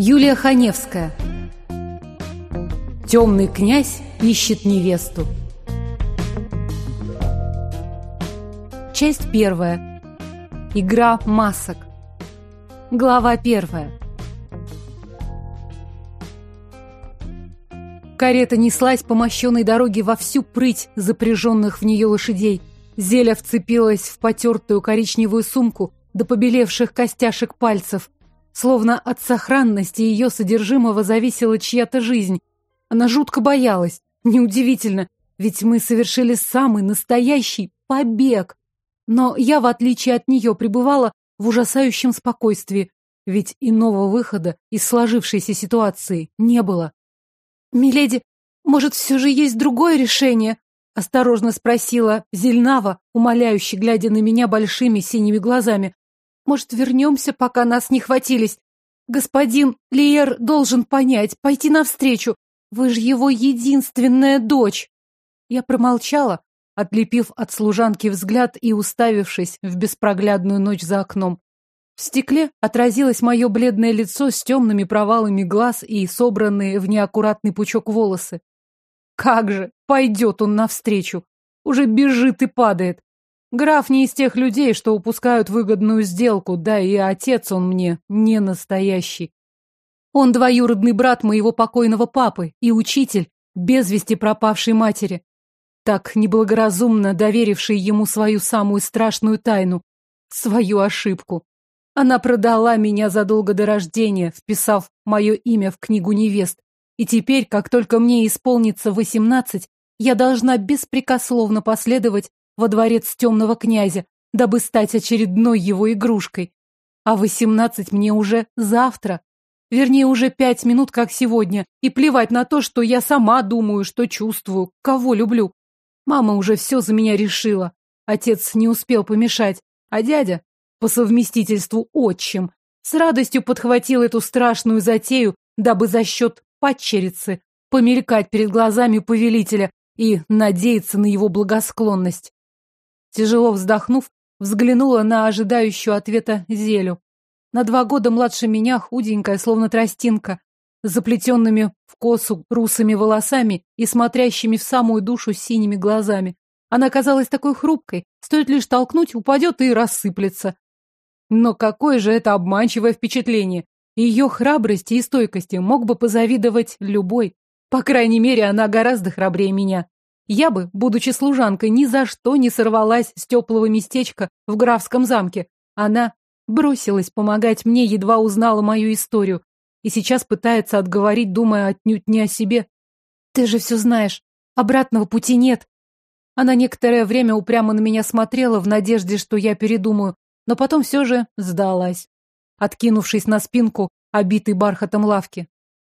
Юлия Ханевская. Темный князь ищет невесту Часть первая. Игра масок. Глава первая Карета неслась по мощенной дороге во всю прыть запряженных в нее лошадей. Зеля вцепилась в потертую коричневую сумку до побелевших костяшек пальцев. Словно от сохранности ее содержимого зависела чья-то жизнь. Она жутко боялась. Неудивительно, ведь мы совершили самый настоящий побег. Но я, в отличие от нее, пребывала в ужасающем спокойствии, ведь иного выхода из сложившейся ситуации не было. «Миледи, может, все же есть другое решение?» — осторожно спросила Зельнава, умоляюще глядя на меня большими синими глазами. «Может, вернемся, пока нас не хватились? Господин Лиер должен понять, пойти навстречу. Вы же его единственная дочь!» Я промолчала, отлепив от служанки взгляд и уставившись в беспроглядную ночь за окном. В стекле отразилось мое бледное лицо с темными провалами глаз и собранные в неаккуратный пучок волосы. Как же, пойдет он навстречу. Уже бежит и падает. Граф не из тех людей, что упускают выгодную сделку, да и отец он мне не настоящий. Он двоюродный брат моего покойного папы и учитель, без вести пропавшей матери, так неблагоразумно доверивший ему свою самую страшную тайну, свою ошибку. Она продала меня задолго до рождения, вписав мое имя в книгу невест. И теперь, как только мне исполнится восемнадцать, я должна беспрекословно последовать во дворец темного князя, дабы стать очередной его игрушкой. А восемнадцать мне уже завтра. Вернее, уже пять минут, как сегодня. И плевать на то, что я сама думаю, что чувствую, кого люблю. Мама уже все за меня решила. Отец не успел помешать. А дядя, по совместительству отчим, с радостью подхватил эту страшную затею, дабы за счет падчерицы помелькать перед глазами повелителя и надеяться на его благосклонность. Тяжело вздохнув, взглянула на ожидающую ответа Зелю. На два года младше меня, худенькая, словно тростинка, с заплетенными в косу русыми волосами и смотрящими в самую душу синими глазами. Она казалась такой хрупкой, стоит лишь толкнуть, упадет и рассыплется. Но какое же это обманчивое впечатление! Ее храбрости и стойкости мог бы позавидовать любой. По крайней мере, она гораздо храбрее меня. Я бы, будучи служанкой, ни за что не сорвалась с теплого местечка в графском замке. Она бросилась помогать мне, едва узнала мою историю. И сейчас пытается отговорить, думая отнюдь не о себе. Ты же все знаешь. Обратного пути нет. Она некоторое время упрямо на меня смотрела в надежде, что я передумаю, но потом все же сдалась, откинувшись на спинку, обитой бархатом лавки.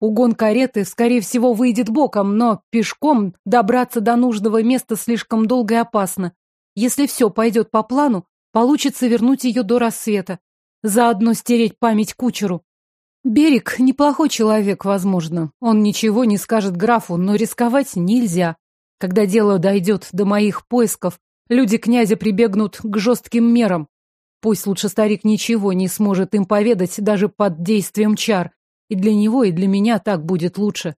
Угон кареты, скорее всего, выйдет боком, но пешком добраться до нужного места слишком долго и опасно. Если все пойдет по плану, получится вернуть ее до рассвета. Заодно стереть память кучеру. Берег — неплохой человек, возможно. Он ничего не скажет графу, но рисковать нельзя. Когда дело дойдет до моих поисков, люди князя прибегнут к жестким мерам. Пусть лучше старик ничего не сможет им поведать даже под действием чар. И для него, и для меня так будет лучше.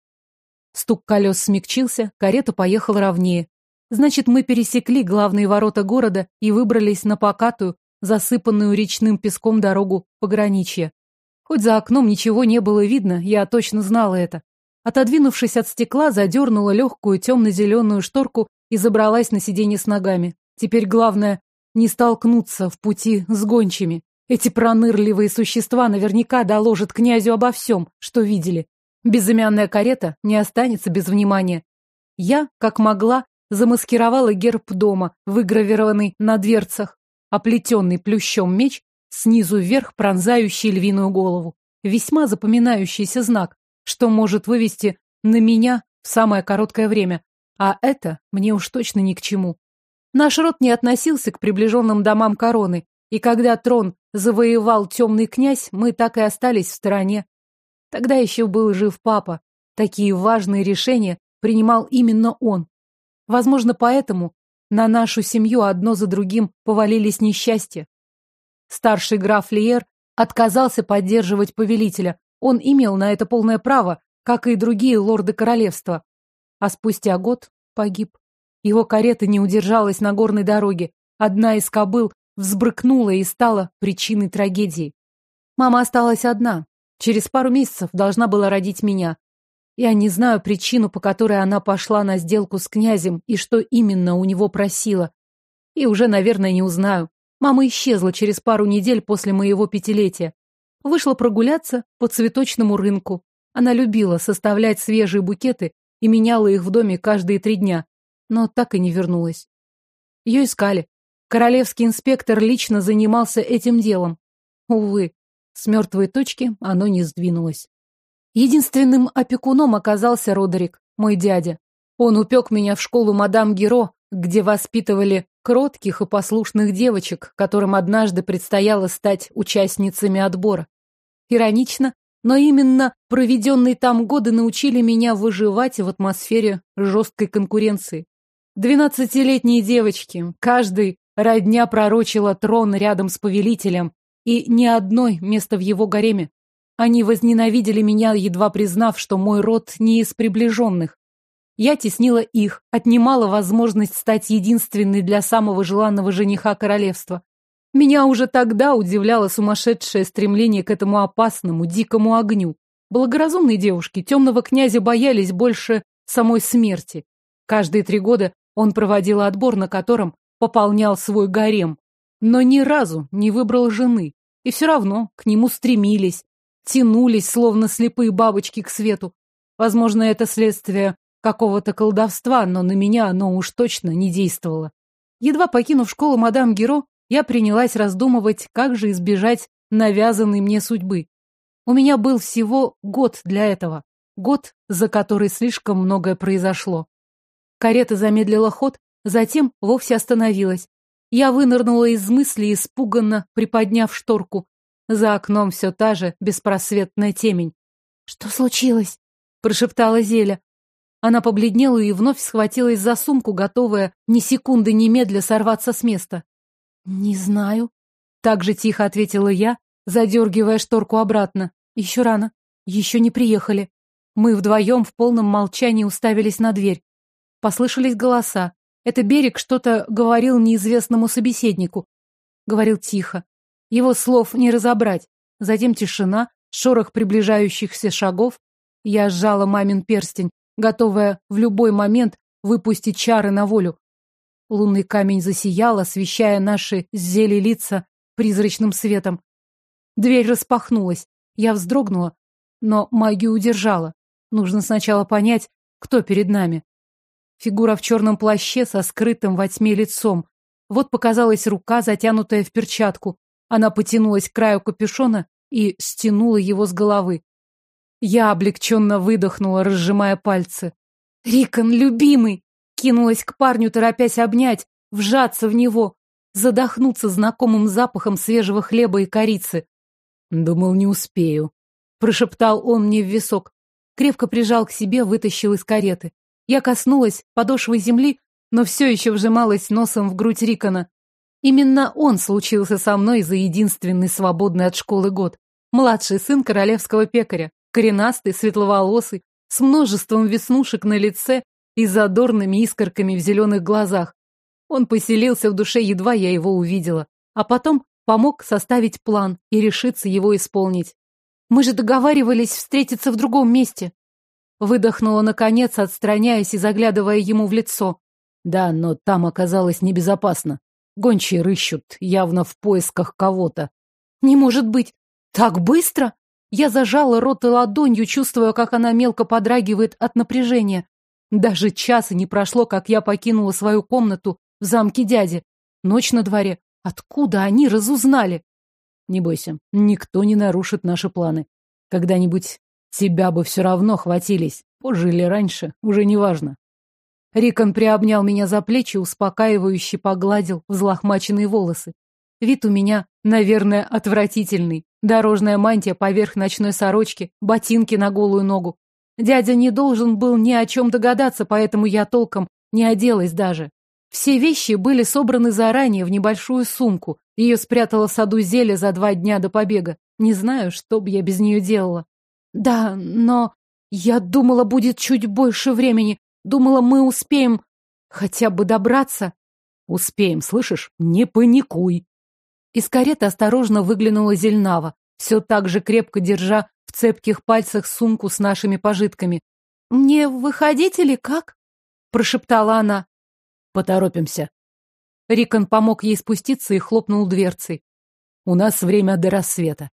Стук колес смягчился, карета поехала ровнее. Значит, мы пересекли главные ворота города и выбрались на покатую, засыпанную речным песком дорогу пограничья. Хоть за окном ничего не было видно, я точно знала это. Отодвинувшись от стекла, задернула легкую темно-зеленую шторку и забралась на сиденье с ногами. Теперь главное не столкнуться в пути с гончими. Эти пронырливые существа наверняка доложат князю обо всем, что видели. Безымянная карета не останется без внимания. Я, как могла, замаскировала герб дома, выгравированный на дверцах, оплетенный плющом меч, снизу вверх пронзающий львиную голову. Весьма запоминающийся знак, что может вывести на меня в самое короткое время. А это мне уж точно ни к чему. Наш род не относился к приближенным домам короны, и когда трон завоевал темный князь, мы так и остались в стороне. Тогда еще был жив папа. Такие важные решения принимал именно он. Возможно, поэтому на нашу семью одно за другим повалились несчастья. Старший граф Лиер отказался поддерживать повелителя. Он имел на это полное право, как и другие лорды королевства. А спустя год погиб. Его карета не удержалась на горной дороге. Одна из кобыл взбрыкнула и стала причиной трагедии. Мама осталась одна. Через пару месяцев должна была родить меня. Я не знаю причину, по которой она пошла на сделку с князем и что именно у него просила. И уже, наверное, не узнаю. Мама исчезла через пару недель после моего пятилетия. Вышла прогуляться по цветочному рынку. Она любила составлять свежие букеты и меняла их в доме каждые три дня, но так и не вернулась. Ее искали. Королевский инспектор лично занимался этим делом. Увы, с мертвой точки оно не сдвинулось. Единственным опекуном оказался Родерик, мой дядя. Он упек меня в школу мадам Геро, где воспитывали кротких и послушных девочек, которым однажды предстояло стать участницами отбора. Иронично, но именно проведенные там годы научили меня выживать в атмосфере жесткой конкуренции. Двенадцатилетние девочки, каждый родня пророчила трон рядом с повелителем, и ни одной место в его гареме. Они возненавидели меня, едва признав, что мой род не из приближенных. Я теснила их, отнимала возможность стать единственной для самого желанного жениха королевства. Меня уже тогда удивляло сумасшедшее стремление к этому опасному, дикому огню. Благоразумные девушки темного князя боялись больше самой смерти. Каждые три года он проводил отбор, на котором пополнял свой гарем, но ни разу не выбрал жены. И все равно к нему стремились, тянулись, словно слепые бабочки к свету. Возможно, это следствие какого-то колдовства, но на меня оно уж точно не действовало. Едва покинув школу мадам Геро, я принялась раздумывать, как же избежать навязанной мне судьбы. У меня был всего год для этого. Год, за который слишком многое произошло. Карета замедлила ход, затем вовсе остановилась. Я вынырнула из мысли, испуганно приподняв шторку. За окном все та же беспросветная темень. «Что случилось?» — прошептала Зеля. Она побледнела и вновь схватилась за сумку, готовая ни секунды немедля сорваться с места. «Не знаю», — так же тихо ответила я, задергивая шторку обратно. «Еще рано. Еще не приехали». Мы вдвоем в полном молчании уставились на дверь. Послышались голоса. Это берег что-то говорил неизвестному собеседнику. Говорил тихо. Его слов не разобрать. Затем тишина, шорох приближающихся шагов. Я сжала мамин перстень, готовая в любой момент выпустить чары на волю. Лунный камень засиял, освещая наши зели лица призрачным светом. Дверь распахнулась. Я вздрогнула, но магию удержала. Нужно сначала понять, кто перед нами. Фигура в черном плаще со скрытым во тьме лицом. Вот показалась рука, затянутая в перчатку. Она потянулась к краю капюшона и стянула его с головы. Я облегченно выдохнула, разжимая пальцы. «Рикон, любимый!» Кинулась к парню, торопясь обнять, вжаться в него, задохнуться знакомым запахом свежего хлеба и корицы. «Думал, не успею», — прошептал он мне в висок. Крепко прижал к себе, вытащил из кареты. Я коснулась подошвы земли, но все еще вжималась носом в грудь Рикона. Именно он случился со мной за единственный свободный от школы год. Младший сын королевского пекаря, коренастый, светловолосый, с множеством веснушек на лице и задорными искорками в зеленых глазах. Он поселился в душе, едва я его увидела, а потом помог составить план и решиться его исполнить. Мы же договаривались встретиться в другом месте. Выдохнула, наконец, отстраняясь и заглядывая ему в лицо. Да, но там оказалось небезопасно. Гончие рыщут, явно в поисках кого-то. Не может быть! Так быстро? Я зажала рот и ладонью, чувствуя, как она мелко подрагивает от напряжения. Даже часа не прошло, как я покинула свою комнату в замке дяди. Ночь на дворе. Откуда они разузнали? Не бойся, никто не нарушит наши планы. Когда-нибудь Тебя бы все равно хватились. Позже или раньше, уже не важно. Рикон приобнял меня за плечи, успокаивающе погладил взлохмаченные волосы. Вид у меня, наверное, отвратительный. Дорожная мантия поверх ночной сорочки, ботинки на голую ногу. Дядя не должен был ни о чем догадаться, поэтому я толком не оделась даже. Все вещи были собраны заранее в небольшую сумку. Ее спрятала в саду Зеля за два дня до побега. Не знаю, что бы я без нее делала. Да, но я думала, будет чуть больше времени. Думала, мы успеем хотя бы добраться. Успеем, слышишь? Не паникуй. Из кареты осторожно выглянула Зельнава, все так же крепко держа в цепких пальцах сумку с нашими пожитками. «Мне выходить или как?» — прошептала она. «Поторопимся». Рикон помог ей спуститься и хлопнул дверцей. «У нас время до рассвета.